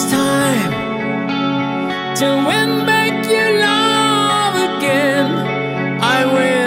it's time to win back your love again. I will.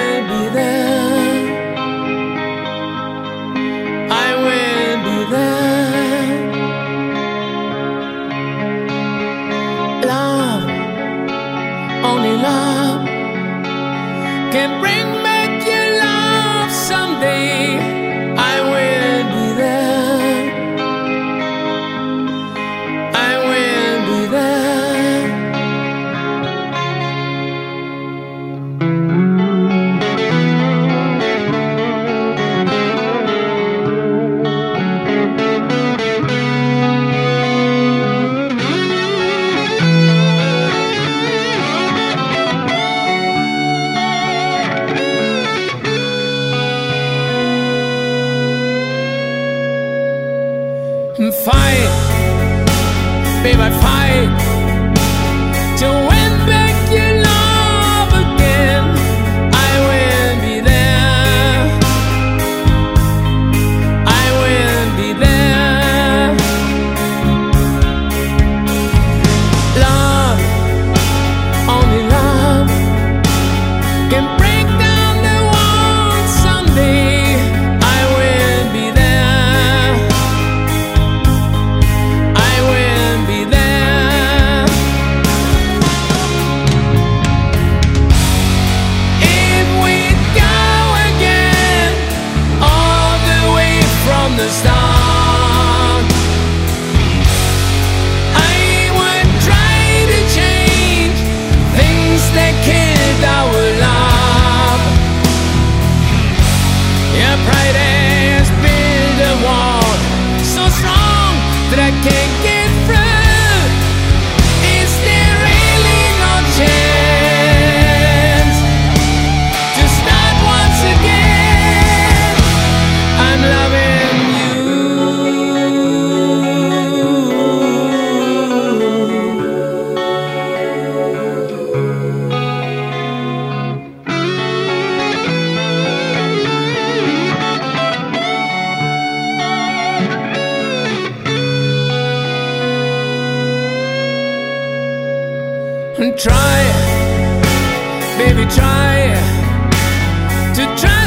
and try, baby, try to try.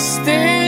Stay.